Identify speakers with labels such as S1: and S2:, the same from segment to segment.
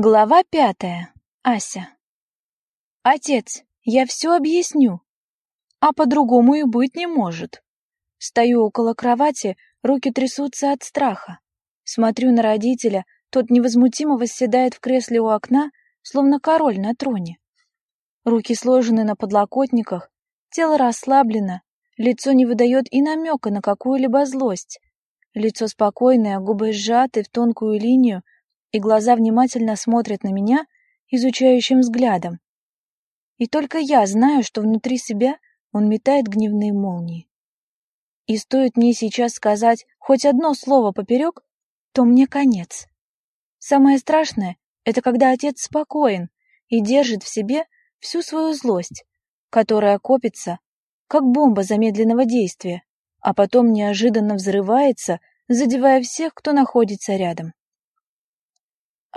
S1: Глава пятая. Ася. Отец, я все объясню. А по-другому и быть не может. Стою около кровати, руки трясутся от страха. Смотрю на родителя, тот невозмутимо восседает в кресле у окна, словно король на троне. Руки сложены на подлокотниках, тело расслаблено, лицо не выдает и намека на какую-либо злость. Лицо спокойное, губы сжаты в тонкую линию, и глаза внимательно смотрят на меня изучающим взглядом. И только я знаю, что внутри себя он метает гневные молнии. И стоит мне сейчас сказать хоть одно слово поперек, то мне конец. Самое страшное — это когда отец спокоен и держит в себе всю свою злость, которая копится, как бомба замедленного действия, а потом неожиданно взрывается, задевая всех, кто находится рядом.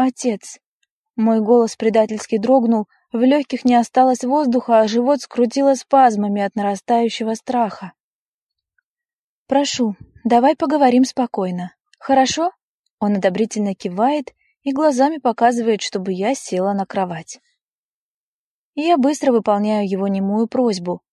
S1: «Отец!» Мой голос предательски дрогнул, в легких не осталось воздуха, а живот скрутило спазмами от нарастающего страха. «Прошу, давай поговорим спокойно. Хорошо?» Он одобрительно кивает и глазами показывает, чтобы я села на кровать. Я быстро выполняю его немую просьбу.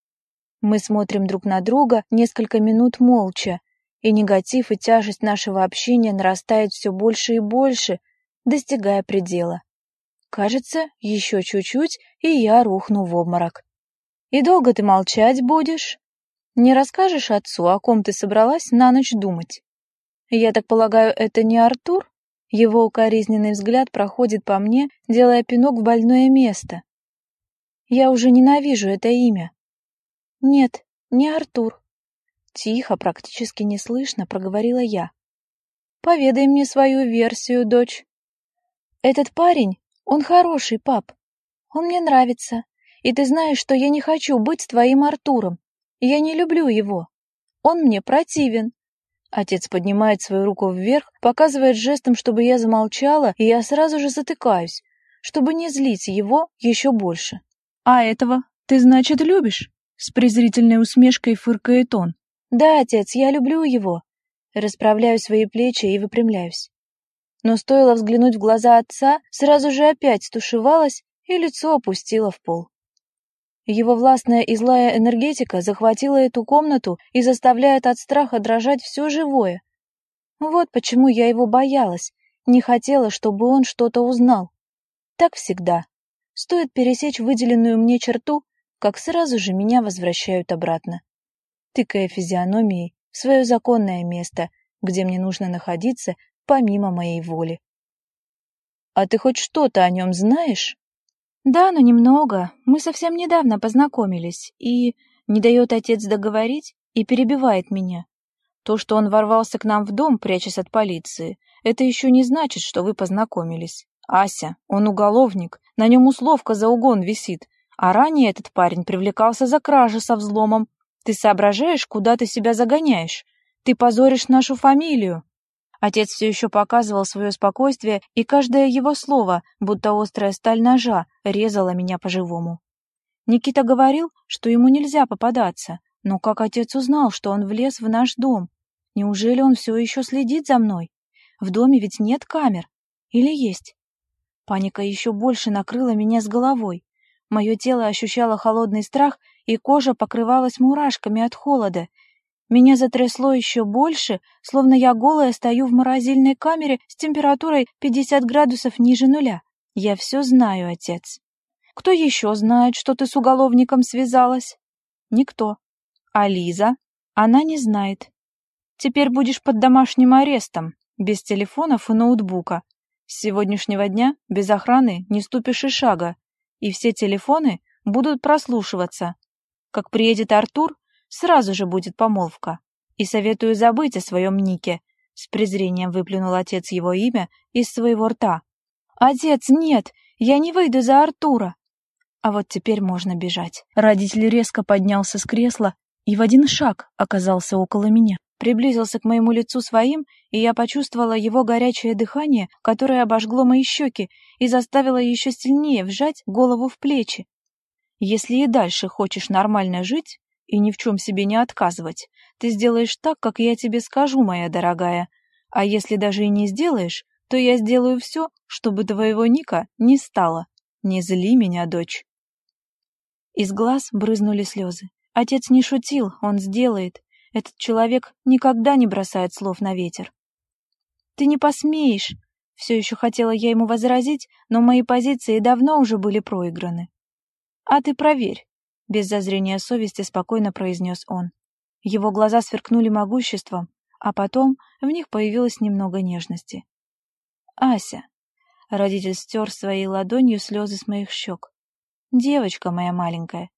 S1: Мы смотрим друг на друга несколько минут молча, и негатив и тяжесть нашего общения нарастает все больше и больше, достигая предела. Кажется, еще чуть-чуть, и я рухну в обморок. «И долго ты молчать будешь? Не расскажешь отцу, о ком ты собралась на ночь думать? Я так полагаю, это не Артур?» Его укоризненный взгляд проходит по мне, делая пинок в больное место. Я уже ненавижу это имя. Нет, не Артур. Тихо, практически неслышно проговорила я. Поведай мне свою версию, дочь. Этот парень, он хороший, пап. Он мне нравится. И ты знаешь, что я не хочу быть с твоим Артуром. Я не люблю его. Он мне противен. Отец поднимает свою руку вверх, показывает жестом, чтобы я замолчала, и я сразу же затыкаюсь, чтобы не злить его еще больше. «А этого ты, значит, любишь?» С презрительной усмешкой фыркает он. «Да, отец, я люблю его». Расправляю свои плечи и выпрямляюсь но стоило взглянуть в глаза отца, сразу же опять стушевалась и лицо опустила в пол. Его властная и злая энергетика захватила эту комнату и заставляет от страха дрожать все живое. Вот почему я его боялась, не хотела, чтобы он что-то узнал. Так всегда. Стоит пересечь выделенную мне черту, как сразу же меня возвращают обратно, тыкая физиономией в свое законное место, где мне нужно находиться помимо моей воли. «А ты хоть что-то о нем знаешь?» «Да, но немного. Мы совсем недавно познакомились, и...» Не дает отец договорить и перебивает меня. То, что он ворвался к нам в дом, прячась от полиции, это еще не значит, что вы познакомились. Ася, он уголовник, на нем условка за угон висит, а ранее этот парень привлекался за кражи со взломом. Ты соображаешь, куда ты себя загоняешь? Ты позоришь нашу фамилию. Отец все еще показывал свое спокойствие, и каждое его слово, будто острая сталь ножа, резало меня по-живому. Никита говорил, что ему нельзя попадаться, но как отец узнал, что он влез в наш дом? Неужели он все еще следит за мной? В доме ведь нет камер. Или есть? Паника еще больше накрыла меня с головой. Мое тело ощущало холодный страх, и кожа покрывалась мурашками от холода, меня затрясло еще больше, словно я голая стою в морозильной камере с температурой 50 градусов ниже нуля. Я все знаю, отец. Кто еще знает, что ты с уголовником связалась? Никто. А Лиза? Она не знает. Теперь будешь под домашним арестом, без телефонов и ноутбука. С сегодняшнего дня без охраны не ступишь и шага, и все телефоны будут прослушиваться. Как приедет Артур, сразу же будет помолвка. И советую забыть о своем Нике. С презрением выплюнул отец его имя из своего рта. «Отец, нет! Я не выйду за Артура!» А вот теперь можно бежать. Родитель резко поднялся с кресла и в один шаг оказался около меня. Приблизился к моему лицу своим, и я почувствовала его горячее дыхание, которое обожгло мои щеки и заставило еще сильнее вжать голову в плечи. Если и дальше хочешь нормально жить, и ни в чем себе не отказывать. Ты сделаешь так, как я тебе скажу, моя дорогая. А если даже и не сделаешь, то я сделаю все, чтобы твоего Ника не стало. Не зли меня, дочь. Из глаз брызнули слезы. Отец не шутил, он сделает. Этот человек никогда не бросает слов на ветер. Ты не посмеешь. Все еще хотела я ему возразить, но мои позиции давно уже были проиграны. А ты проверь, без зазрения совести спокойно произнес он. Его глаза сверкнули могуществом, а потом в них появилось немного нежности. «Ася!» Родитель стер своей ладонью слезы с моих щек. «Девочка моя маленькая,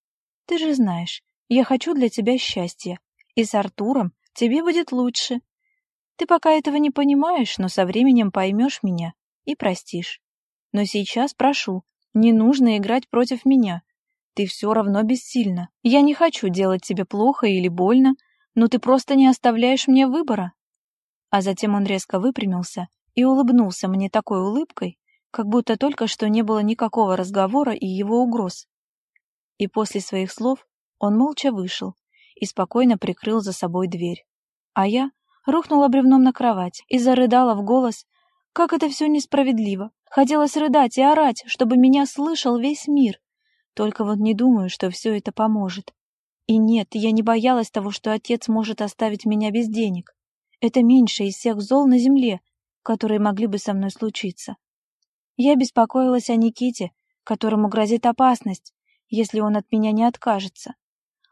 S1: ты же знаешь, я хочу для тебя счастья, и с Артуром тебе будет лучше. Ты пока этого не понимаешь, но со временем поймешь меня и простишь. Но сейчас прошу, не нужно играть против меня. Ты все равно бессильна. Я не хочу делать тебе плохо или больно, но ты просто не оставляешь мне выбора. А затем он резко выпрямился и улыбнулся мне такой улыбкой, как будто только что не было никакого разговора и его угроз. И после своих слов он молча вышел и спокойно прикрыл за собой дверь. А я рухнула бревном на кровать и зарыдала в голос, как это все несправедливо. Хотелось рыдать и орать, чтобы меня слышал весь мир. Только вот не думаю, что все это поможет. И нет, я не боялась того, что отец может оставить меня без денег. Это меньше из всех зол на земле, которые могли бы со мной случиться. Я беспокоилась о Никите, которому грозит опасность, если он от меня не откажется.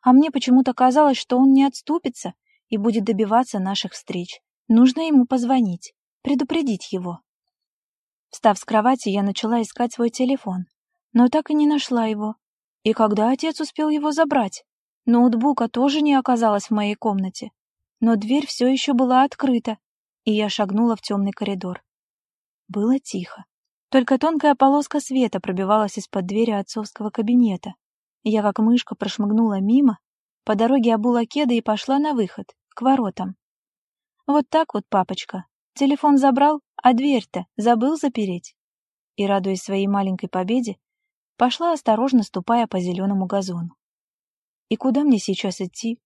S1: А мне почему-то казалось, что он не отступится и будет добиваться наших встреч. Нужно ему позвонить, предупредить его. Встав с кровати, я начала искать свой телефон, но так и не нашла его. И когда отец успел его забрать? Ноутбука тоже не оказалось в моей комнате, но дверь все еще была открыта, и я шагнула в темный коридор. Было тихо. Только тонкая полоска света пробивалась из-под двери отцовского кабинета. Я как мышка прошмыгнула мимо, по дороге обула кеды и пошла на выход, к воротам. Вот так вот, папочка. Телефон забрал, а дверь-то забыл запереть. И, радуясь своей маленькой победе, пошла осторожно, ступая по зеленому газону. И куда мне сейчас идти?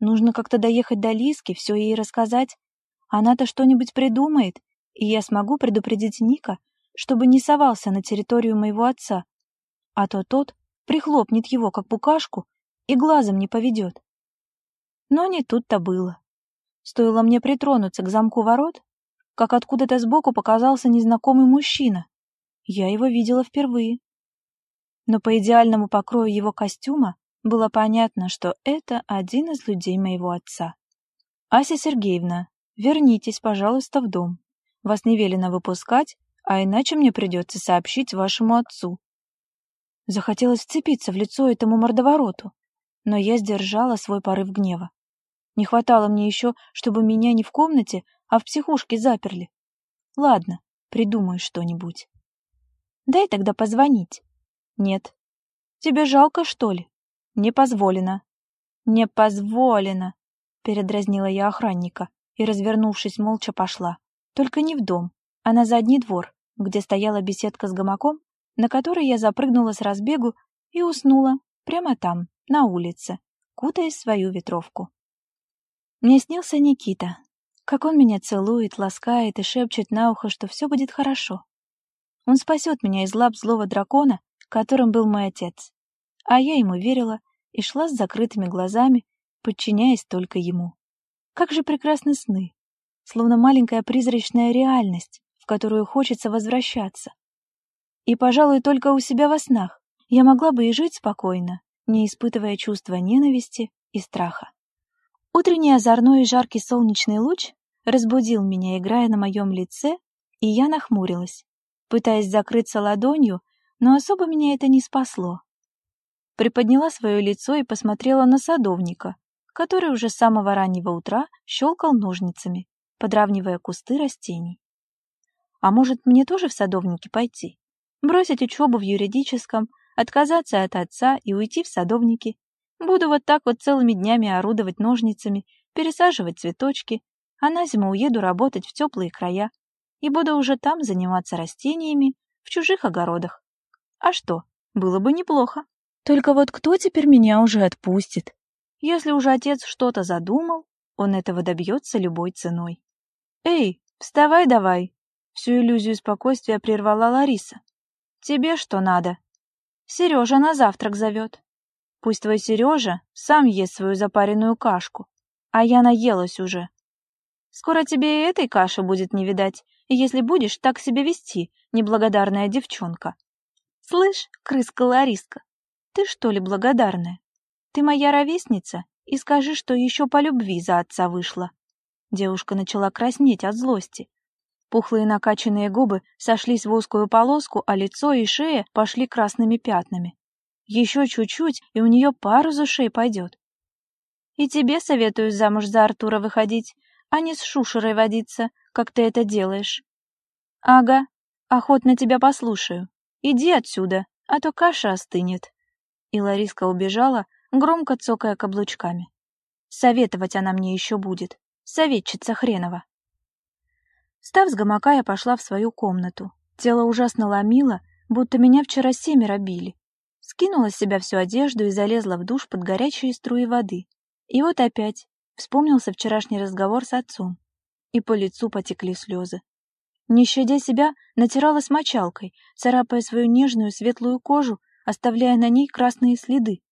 S1: Нужно как-то доехать до Лиски, все ей рассказать. Она-то что-нибудь придумает, и я смогу предупредить Ника, чтобы не совался на территорию моего отца, а то тот прихлопнет его, как букашку, и глазом не поведет. Но не тут-то было. Стоило мне притронуться к замку ворот, как откуда-то сбоку показался незнакомый мужчина. Я его видела впервые. Но по идеальному покрою его костюма было понятно, что это один из людей моего отца. «Ася Сергеевна, вернитесь, пожалуйста, в дом. Вас не велено выпускать, а иначе мне придется сообщить вашему отцу». Захотелось вцепиться в лицо этому мордовороту, но я сдержала свой порыв гнева. Не хватало мне еще, чтобы меня не в комнате, а в психушке заперли. Ладно, придумаю что-нибудь. Дай тогда позвонить. Нет. Тебе жалко, что ли? Не позволено. Не позволено, передразнила я охранника и, развернувшись, молча пошла. Только не в дом, а на задний двор, где стояла беседка с гамаком, на которой я запрыгнула с разбегу и уснула прямо там, на улице, кутаясь в свою ветровку. Мне снился Никита, как он меня целует, ласкает и шепчет на ухо, что все будет хорошо. Он спасет меня из лап злого дракона, которым был мой отец а я ему верила и шла с закрытыми глазами, подчиняясь только ему. Как же прекрасны сны, словно маленькая призрачная реальность, в которую хочется возвращаться. И, пожалуй, только у себя во снах я могла бы и жить спокойно, не испытывая чувства ненависти и страха. Утренний озорной и жаркий солнечный луч разбудил меня, играя на моем лице, и я нахмурилась, пытаясь закрыться ладонью, но особо меня это не спасло приподняла свое лицо и посмотрела на садовника, который уже с самого раннего утра щелкал ножницами, подравнивая кусты растений. А может, мне тоже в садовники пойти? Бросить учебу в юридическом, отказаться от отца и уйти в садовники? Буду вот так вот целыми днями орудовать ножницами, пересаживать цветочки, а на зиму уеду работать в теплые края и буду уже там заниматься растениями в чужих огородах. А что, было бы неплохо. Только вот кто теперь меня уже отпустит? Если уже отец что-то задумал, он этого добьется любой ценой. «Эй, вставай давай!» Всю иллюзию спокойствия прервала Лариса. «Тебе что надо?» «Сережа на завтрак зовет. Пусть твой Сережа сам ест свою запаренную кашку, а я наелась уже. Скоро тебе и этой каши будет не видать, если будешь так себя вести, неблагодарная девчонка. Слышь, крыска Лариска, ты что ли благодарная? Ты моя ровесница, и скажи, что еще по любви за отца вышла. Девушка начала краснеть от злости. Пухлые накачанные губы сошлись в узкую полоску, а лицо и шея пошли красными пятнами. Еще чуть-чуть, и у нее пару за шеей пойдет. И тебе советую замуж за Артура выходить, а не с шушерой водиться, как ты это делаешь. Ага, охотно тебя послушаю. Иди отсюда, а то каша остынет. И Лариска убежала, громко цокая каблучками. Советовать она мне еще будет. Советчица хренова. Став с гамака, я пошла в свою комнату. Тело ужасно ломило, будто меня вчера семеро били. Скинула с себя всю одежду и залезла в душ под горячие струи воды. И вот опять вспомнился вчерашний разговор с отцом. И по лицу потекли слезы. Не щадя себя, натиралась мочалкой, царапая свою нежную светлую кожу, оставляя на ней красные следы.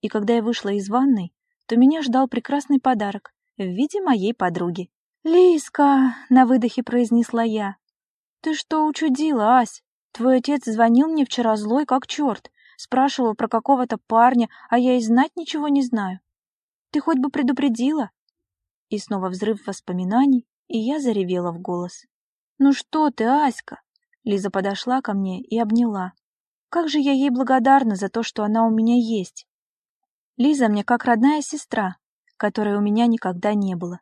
S1: И когда я вышла из ванной, то меня ждал прекрасный подарок в виде моей подруги. «Лиска!» — на выдохе произнесла я. «Ты что учудила, Ась? Твой отец звонил мне вчера злой как черт, спрашивал про какого-то парня, а я и знать ничего не знаю. Ты хоть бы предупредила?» И снова взрыв воспоминаний, и я заревела в голос. «Ну что ты, Аська?» Лиза подошла ко мне и обняла. «Как же я ей благодарна за то, что она у меня есть!» Лиза мне как родная сестра, которой у меня никогда не было.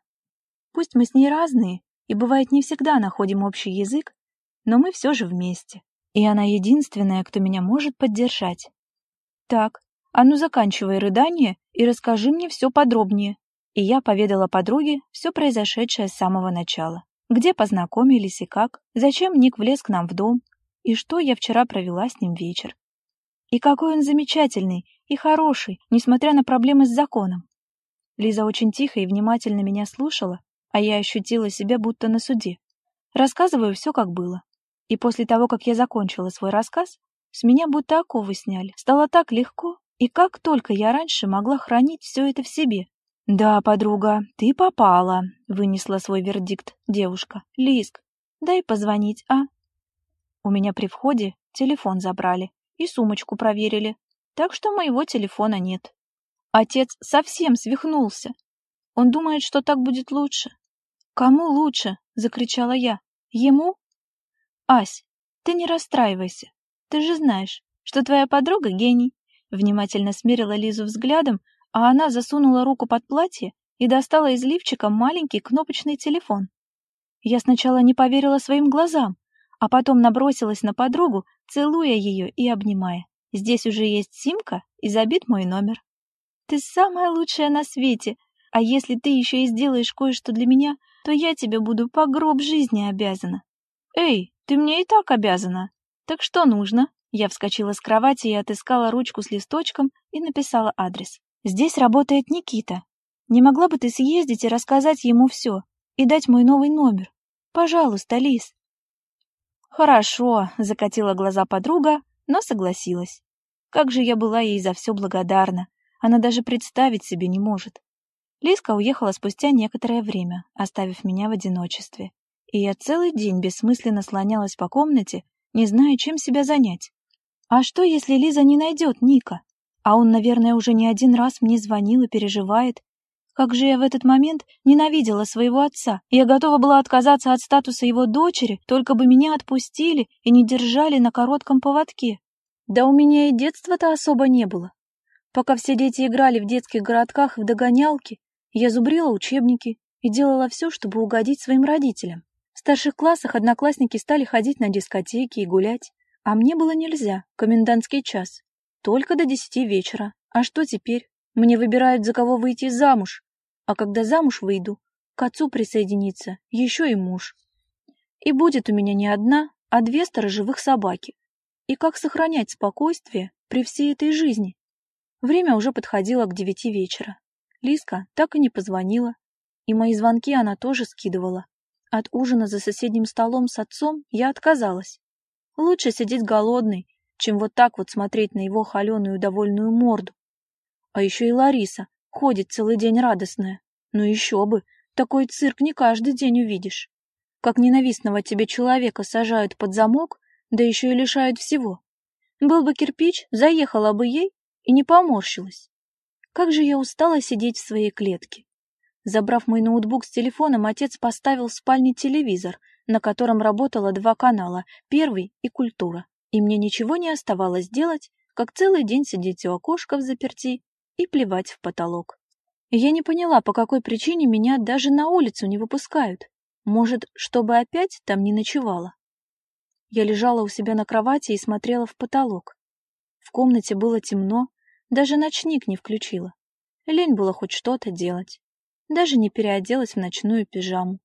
S1: Пусть мы с ней разные, и бывает не всегда находим общий язык, но мы все же вместе, и она единственная, кто меня может поддержать. Так, а ну заканчивай рыдание и расскажи мне все подробнее. И я поведала подруге все произошедшее с самого начала. Где познакомились и как, зачем Ник влез к нам в дом, и что я вчера провела с ним вечер. И какой он замечательный и хороший, несмотря на проблемы с законом. Лиза очень тихо и внимательно меня слушала, а я ощутила себя будто на суде. Рассказываю все, как было. И после того, как я закончила свой рассказ, с меня будто оковы сняли. Стало так легко, и как только я раньше могла хранить все это в себе, «Да, подруга, ты попала», — вынесла свой вердикт девушка. «Лиск, дай позвонить, а?» У меня при входе телефон забрали и сумочку проверили, так что моего телефона нет. Отец совсем свихнулся. Он думает, что так будет лучше. «Кому лучше?» — закричала я. «Ему?» «Ась, ты не расстраивайся. Ты же знаешь, что твоя подруга гений». Внимательно смерила Лизу взглядом, а она засунула руку под платье и достала из лифчика маленький кнопочный телефон. Я сначала не поверила своим глазам, а потом набросилась на подругу, целуя ее и обнимая. Здесь уже есть симка и забит мой номер. Ты самая лучшая на свете, а если ты еще и сделаешь кое-что для меня, то я тебе буду по гроб жизни обязана. Эй, ты мне и так обязана. Так что нужно? Я вскочила с кровати и отыскала ручку с листочком и написала адрес. Здесь работает Никита. Не могла бы ты съездить и рассказать ему все, и дать мой новый номер? Пожалуйста, Лис. Хорошо, закатила глаза подруга, но согласилась. Как же я была ей за все благодарна. Она даже представить себе не может. Лиска уехала спустя некоторое время, оставив меня в одиночестве. И я целый день бессмысленно слонялась по комнате, не зная, чем себя занять. А что, если Лиза не найдет Ника? А он, наверное, уже не один раз мне звонил и переживает. Как же я в этот момент ненавидела своего отца. Я готова была отказаться от статуса его дочери, только бы меня отпустили и не держали на коротком поводке. Да у меня и детства-то особо не было. Пока все дети играли в детских городках в догонялки, я зубрила учебники и делала все, чтобы угодить своим родителям. В старших классах одноклассники стали ходить на дискотеки и гулять, а мне было нельзя, комендантский час. Только до десяти вечера. А что теперь? Мне выбирают, за кого выйти замуж. А когда замуж выйду, к отцу присоединится еще и муж. И будет у меня не одна, а две сторожевых собаки. И как сохранять спокойствие при всей этой жизни? Время уже подходило к девяти вечера. Лиска так и не позвонила, и мои звонки она тоже скидывала. От ужина за соседним столом с отцом я отказалась. Лучше сидеть голодной, чем вот так вот смотреть на его холеную довольную морду. А еще и Лариса ходит целый день радостная. Ну еще бы, такой цирк не каждый день увидишь. Как ненавистного тебе человека сажают под замок, да еще и лишают всего. Был бы кирпич, заехала бы ей и не поморщилась. Как же я устала сидеть в своей клетке. Забрав мой ноутбук с телефоном, отец поставил в спальне телевизор, на котором работало два канала, первый и культура. И мне ничего не оставалось делать, как целый день сидеть у окошка в заперти и плевать в потолок. Я не поняла, по какой причине меня даже на улицу не выпускают. Может, чтобы опять там не ночевала. Я лежала у себя на кровати и смотрела в потолок. В комнате было темно, даже ночник не включила. Лень было хоть что-то делать. Даже не переоделась в ночную пижаму.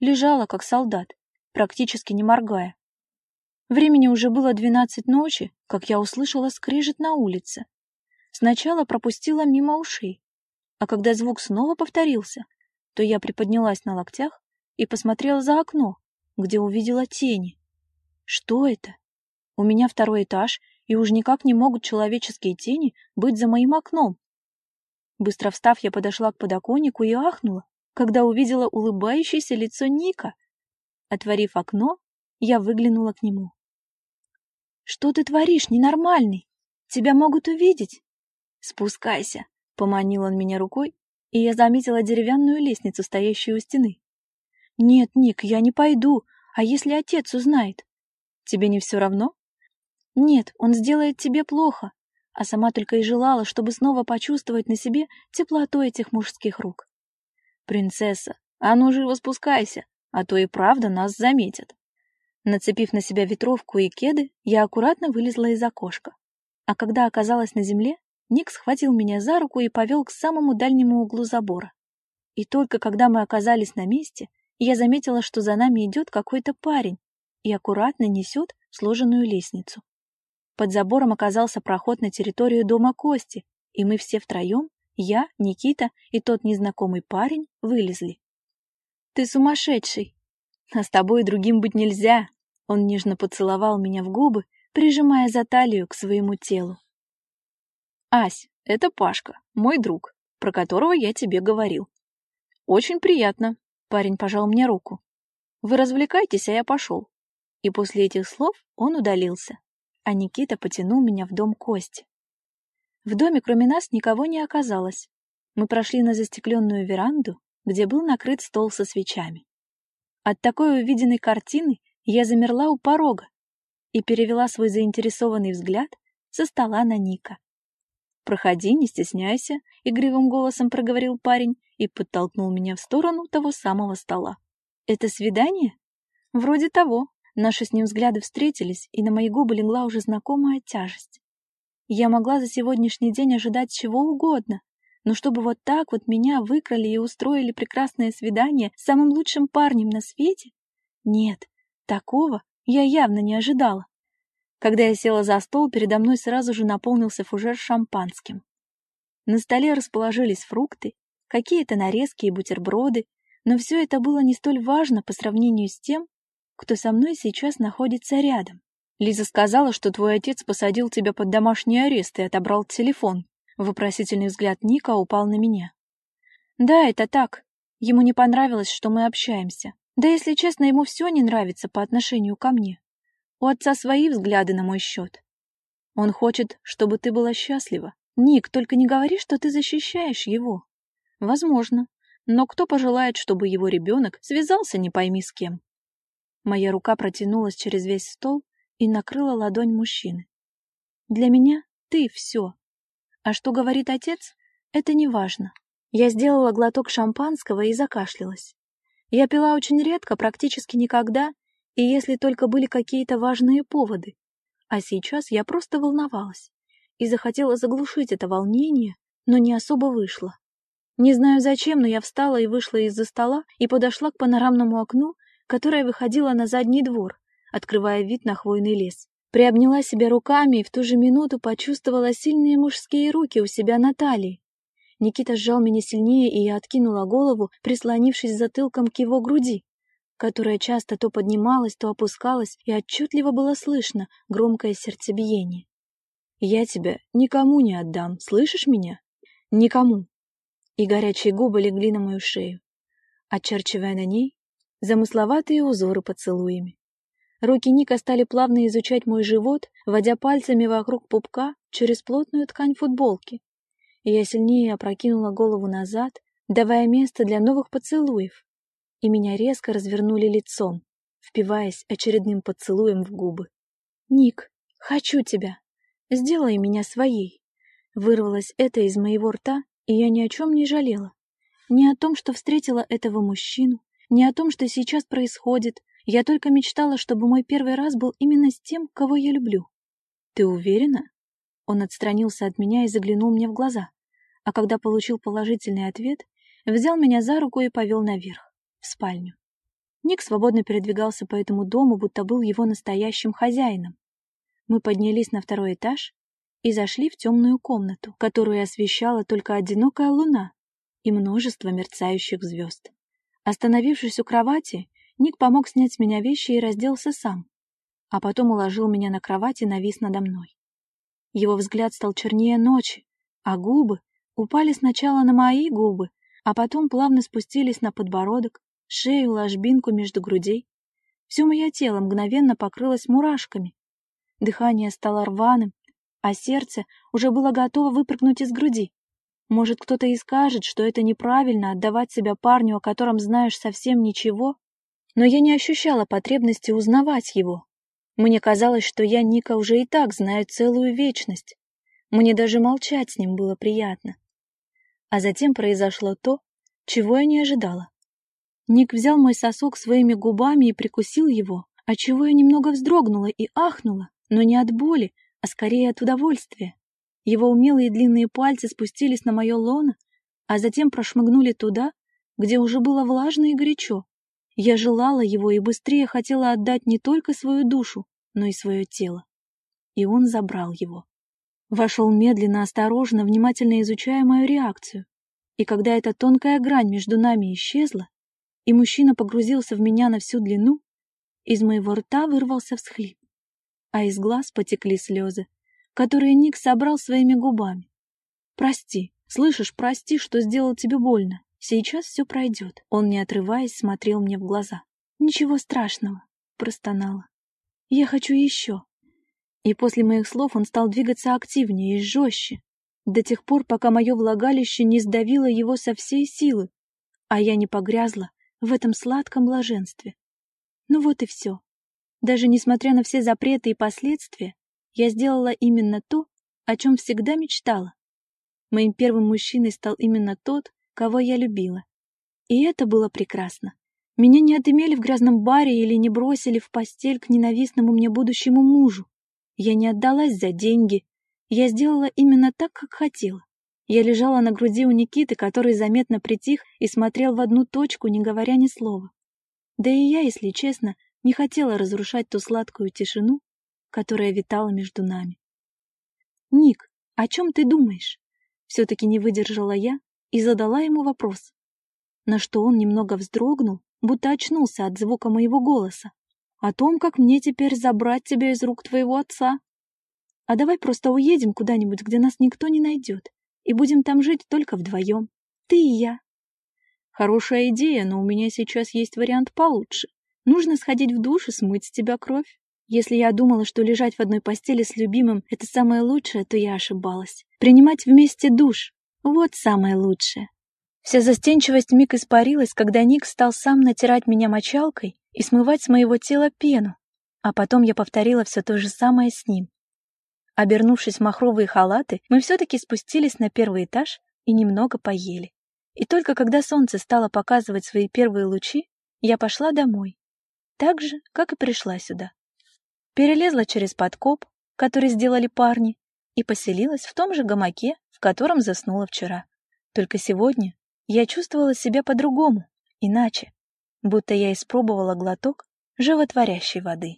S1: Лежала, как солдат, практически не моргая. Времени уже было двенадцать ночи, как я услышала скрежет на улице. Сначала пропустила мимо ушей, а когда звук снова повторился, то я приподнялась на локтях и посмотрела за окно, где увидела тени. Что это? У меня второй этаж, и уж никак не могут человеческие тени быть за моим окном. Быстро встав, я подошла к подоконнику и ахнула, когда увидела улыбающееся лицо Ника. Отворив окно, я выглянула к нему. «Что ты творишь, ненормальный? Тебя могут увидеть!» «Спускайся!» — поманил он меня рукой, и я заметила деревянную лестницу, стоящую у стены. «Нет, Ник, я не пойду, а если отец узнает?» Тебе не все равно? Нет, он сделает тебе плохо, а сама только и желала, чтобы снова почувствовать на себе теплоту этих мужских рук. Принцесса, а ну живо спускайся, а то и правда нас заметят. Нацепив на себя ветровку и кеды, я аккуратно вылезла из окошка. А когда оказалась на земле, Ник схватил меня за руку и повел к самому дальнему углу забора. И только когда мы оказались на месте, я заметила, что за нами идет какой-то парень и аккуратно несет сложенную лестницу. Под забором оказался проход на территорию дома Кости, и мы все втроем, я, Никита и тот незнакомый парень, вылезли. «Ты сумасшедший! А с тобой другим быть нельзя!» Он нежно поцеловал меня в губы, прижимая за талию к своему телу. «Ась, это Пашка, мой друг, про которого я тебе говорил. Очень приятно», — парень пожал мне руку. «Вы развлекайтесь, а я пошел. И после этих слов он удалился, а Никита потянул меня в дом Кости. В доме кроме нас никого не оказалось. Мы прошли на застекленную веранду, где был накрыт стол со свечами. От такой увиденной картины я замерла у порога и перевела свой заинтересованный взгляд со стола на Ника. «Проходи, не стесняйся», — игривым голосом проговорил парень и подтолкнул меня в сторону того самого стола. «Это свидание?» «Вроде того», Наши с ним взгляды встретились, и на мои губы легла уже знакомая тяжесть. Я могла за сегодняшний день ожидать чего угодно, но чтобы вот так вот меня выкрали и устроили прекрасное свидание с самым лучшим парнем на свете? Нет, такого я явно не ожидала. Когда я села за стол, передо мной сразу же наполнился фужер шампанским. На столе расположились фрукты, какие-то нарезки и бутерброды, но все это было не столь важно по сравнению с тем, кто со мной сейчас находится рядом. Лиза сказала, что твой отец посадил тебя под домашний арест и отобрал телефон. Вопросительный взгляд Ника упал на меня. Да, это так. Ему не понравилось, что мы общаемся. Да, если честно, ему все не нравится по отношению ко мне. У отца свои взгляды на мой счет. Он хочет, чтобы ты была счастлива. Ник, только не говори, что ты защищаешь его. Возможно. Но кто пожелает, чтобы его ребенок связался не пойми с кем? Моя рука протянулась через весь стол и накрыла ладонь мужчины. Для меня ты все. А что говорит отец, это не важно. Я сделала глоток шампанского и закашлялась. Я пила очень редко, практически никогда, и если только были какие-то важные поводы. А сейчас я просто волновалась и захотела заглушить это волнение, но не особо вышло. Не знаю зачем, но я встала и вышла из-за стола и подошла к панорамному окну, которая выходила на задний двор, открывая вид на хвойный лес. Приобняла себя руками и в ту же минуту почувствовала сильные мужские руки у себя на талии. Никита сжал меня сильнее, и я откинула голову, прислонившись затылком к его груди. которое часто то поднималось, то опускалось, и отчетливо было слышно громкое сердцебиение. «Я тебя никому не отдам, слышишь меня? Никому!» И горячие губы легли на мою шею, очерчивая на ней замысловатые узоры поцелуями. Руки Ника стали плавно изучать мой живот, водя пальцами вокруг пупка через плотную ткань футболки. Я сильнее опрокинула голову назад, давая место для новых поцелуев, и меня резко развернули лицом, впиваясь очередным поцелуем в губы. «Ник, хочу тебя! Сделай меня своей!» Вырвалось это из моего рта, и я ни о чем не жалела. Ни о том, что встретила этого мужчину, ни о том, что сейчас происходит. Я только мечтала, чтобы мой первый раз был именно с тем, кого я люблю. «Ты уверена?» Он отстранился от меня и заглянул мне в глаза, а когда получил положительный ответ, взял меня за руку и повел наверх в спальню. Ник свободно передвигался по этому дому, будто был его настоящим хозяином. Мы поднялись на второй этаж и зашли в темную комнату, которую освещала только одинокая луна и множество мерцающих звезд. Остановившись у кровати, Ник помог снять с меня вещи и разделся сам, а потом уложил меня на кровать и навис надо мной. Его взгляд стал чернее ночи, а губы упали сначала на мои губы, а потом плавно спустились на подбородок, шею, ложбинку между грудей. Все мое тело мгновенно покрылось мурашками. Дыхание стало рваным, а сердце уже было готово выпрыгнуть из груди. Может, кто-то и скажет, что это неправильно отдавать себя парню, о котором знаешь совсем ничего, но я не ощущала потребности узнавать его. Мне казалось, что я Ника уже и так знаю целую вечность. Мне даже молчать с ним было приятно. А затем произошло то, чего я не ожидала. Ник взял мой сосок своими губами и прикусил его, отчего я немного вздрогнула и ахнула, но не от боли, а скорее от удовольствия. Его умелые длинные пальцы спустились на мое лоно, а затем прошмыгнули туда, где уже было влажно и горячо. Я желала его и быстрее хотела отдать не только свою душу, но и свое тело. И он забрал его. Вошел медленно, осторожно, внимательно изучая мою реакцию. И когда эта тонкая грань между нами исчезла, и мужчина погрузился в меня на всю длину, из моего рта вырвался всхлип, а из глаз потекли слезы, которые Ник собрал своими губами. «Прости, слышишь, прости, что сделал тебе больно. Сейчас все пройдет». Он, не отрываясь, смотрел мне в глаза. «Ничего страшного», — простонала. «Я хочу еще». И после моих слов он стал двигаться активнее и жестче, до тех пор, пока мое влагалище не сдавило его со всей силы, а я не погрязла в этом сладком блаженстве. Ну вот и все. Даже несмотря на все запреты и последствия, я сделала именно то, о чем всегда мечтала. Моим первым мужчиной стал именно тот, кого я любила. И это было прекрасно. Меня не отымели в грязном баре или не бросили в постель к ненавистному мне будущему мужу. Я не отдалась за деньги. Я сделала именно так, как хотела. Я лежала на груди у Никиты, который заметно притих и смотрел в одну точку, не говоря ни слова. Да и я, если честно, не хотела разрушать ту сладкую тишину, которая витала между нами. «Ник, о чем ты думаешь?» Все-таки не выдержала я и задала ему вопрос, на что он немного вздрогнул, будто очнулся от звука моего голоса. «О том, как мне теперь забрать тебя из рук твоего отца. А давай просто уедем куда-нибудь, где нас никто не найдет, и будем там жить только вдвоем, ты и я. Хорошая идея, но у меня сейчас есть вариант получше. Нужно сходить в душ и смыть с тебя кровь. Если я думала, что лежать в одной постели с любимым — это самое лучшее, то я ошибалась. Принимать вместе душ — вот самое лучшее. Вся застенчивость миг испарилась, когда Ник стал сам натирать меня мочалкой и смывать с моего тела пену, а потом я повторила все то же самое с ним. Обернувшись в махровые халаты, мы все-таки спустились на первый этаж и немного поели. И только когда солнце стало показывать свои первые лучи, я пошла домой. Так же, как и пришла сюда. Перелезла через подкоп, который сделали парни, и поселилась в том же гамаке, котором заснула вчера. Только сегодня я чувствовала себя по-другому, иначе, будто я испробовала глоток животворящей воды.